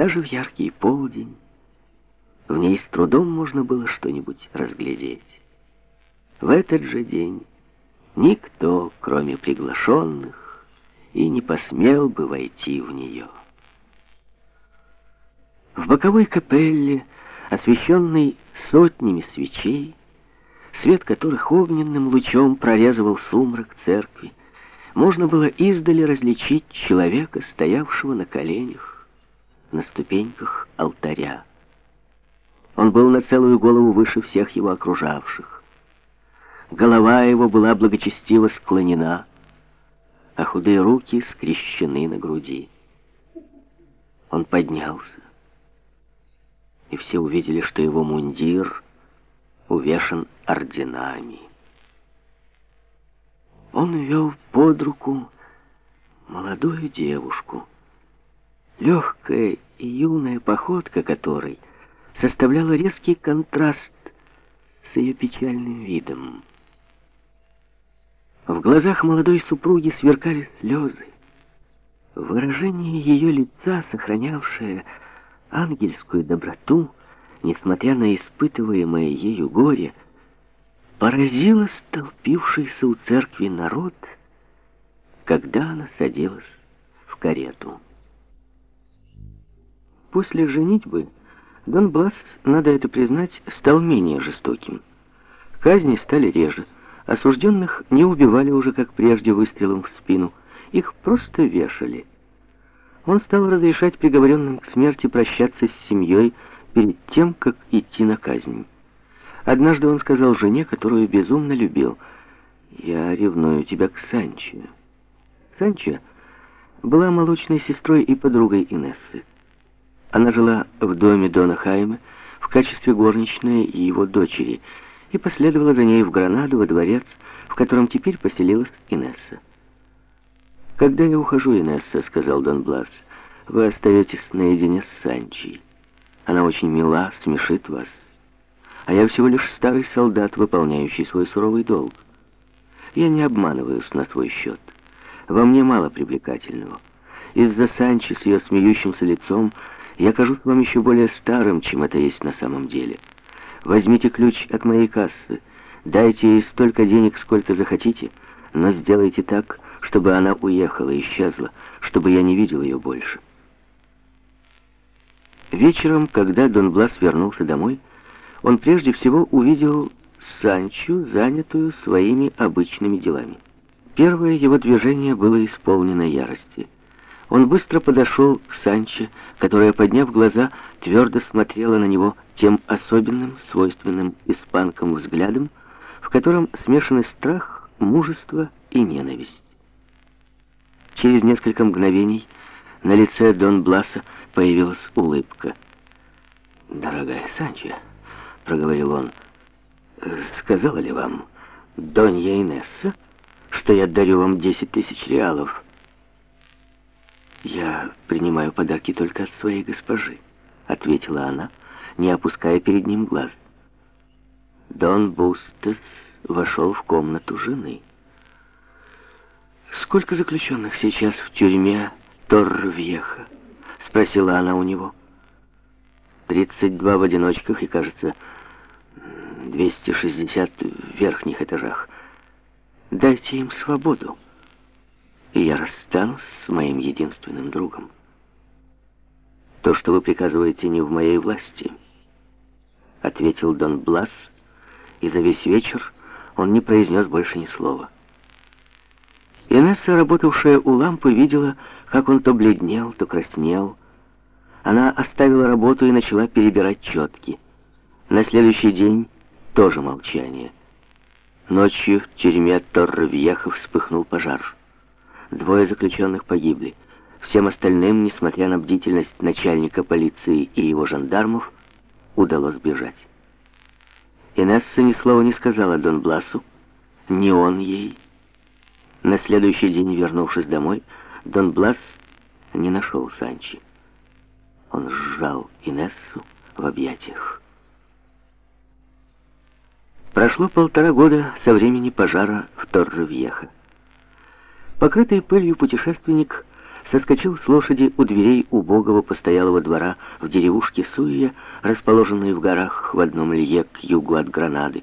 Даже в яркий полдень в ней с трудом можно было что-нибудь разглядеть. В этот же день никто, кроме приглашенных, и не посмел бы войти в нее. В боковой капелле, освещенной сотнями свечей, свет которых огненным лучом прорезывал сумрак церкви, можно было издали различить человека, стоявшего на коленях на ступеньках алтаря. Он был на целую голову выше всех его окружавших. Голова его была благочестиво склонена, а худые руки скрещены на груди. Он поднялся, и все увидели, что его мундир увешан орденами. Он вел под руку молодую девушку, легкая и юная походка которой составляла резкий контраст с ее печальным видом. В глазах молодой супруги сверкали слезы. Выражение ее лица, сохранявшее ангельскую доброту, несмотря на испытываемое ею горе, поразило столпившийся у церкви народ, когда она садилась в карету. После женитьбы Дон Блас, надо это признать, стал менее жестоким. Казни стали реже, осужденных не убивали уже, как прежде, выстрелом в спину, их просто вешали. Он стал разрешать приговоренным к смерти прощаться с семьей перед тем, как идти на казнь. Однажды он сказал жене, которую безумно любил, «Я ревную тебя к Санчо». Санчо была молочной сестрой и подругой Инессы. Она жила в доме Дона Хайма в качестве горничной и его дочери и последовала за ней в Гранаду, во дворец, в котором теперь поселилась Инесса. «Когда я ухожу, Инесса», — сказал Дон Блас, — «вы остаетесь наедине с Санчей. Она очень мила, смешит вас. А я всего лишь старый солдат, выполняющий свой суровый долг. Я не обманываюсь на свой счет. Во мне мало привлекательного. Из-за Санчи с ее смеющимся лицом я кажусь вам еще более старым, чем это есть на самом деле. Возьмите ключ от моей кассы, дайте ей столько денег, сколько захотите, но сделайте так, чтобы она уехала, исчезла, чтобы я не видел ее больше. Вечером, когда Дон Блас вернулся домой, он прежде всего увидел Санчо, занятую своими обычными делами. Первое его движение было исполнено ярости — он быстро подошел к Санче, которая, подняв глаза, твердо смотрела на него тем особенным, свойственным испанкам взглядом, в котором смешаны страх, мужество и ненависть. Через несколько мгновений на лице Дон Бласа появилась улыбка. «Дорогая Санчо», — проговорил он, — «сказала ли вам Донья Инесса, что я дарю вам десять тысяч реалов?» «Я принимаю подарки только от своей госпожи», — ответила она, не опуская перед ним глаз. Дон Бустес вошел в комнату жены. «Сколько заключенных сейчас в тюрьме Торрвьеха?» — спросила она у него. «Тридцать два в одиночках и, кажется, двести шестьдесят в верхних этажах. Дайте им свободу» и я расстанусь с моим единственным другом. То, что вы приказываете, не в моей власти, ответил Дон Блас, и за весь вечер он не произнес больше ни слова. Инесса, работавшая у лампы, видела, как он то бледнел, то краснел. Она оставила работу и начала перебирать четки. На следующий день тоже молчание. Ночью в тюрьме Торревьеха вспыхнул пожар. Двое заключенных погибли. Всем остальным, несмотря на бдительность начальника полиции и его жандармов, удалось бежать. Инесса ни слова не сказала Дон Бласу, ни он ей. На следующий день, вернувшись домой, Дон Блас не нашел Санчи. Он сжал Инессу в объятиях. Прошло полтора года со времени пожара в Торревьеха. Покрытый пылью путешественник соскочил с лошади у дверей убогого постоялого двора в деревушке Суия, расположенной в горах в одном лье к югу от Гранады,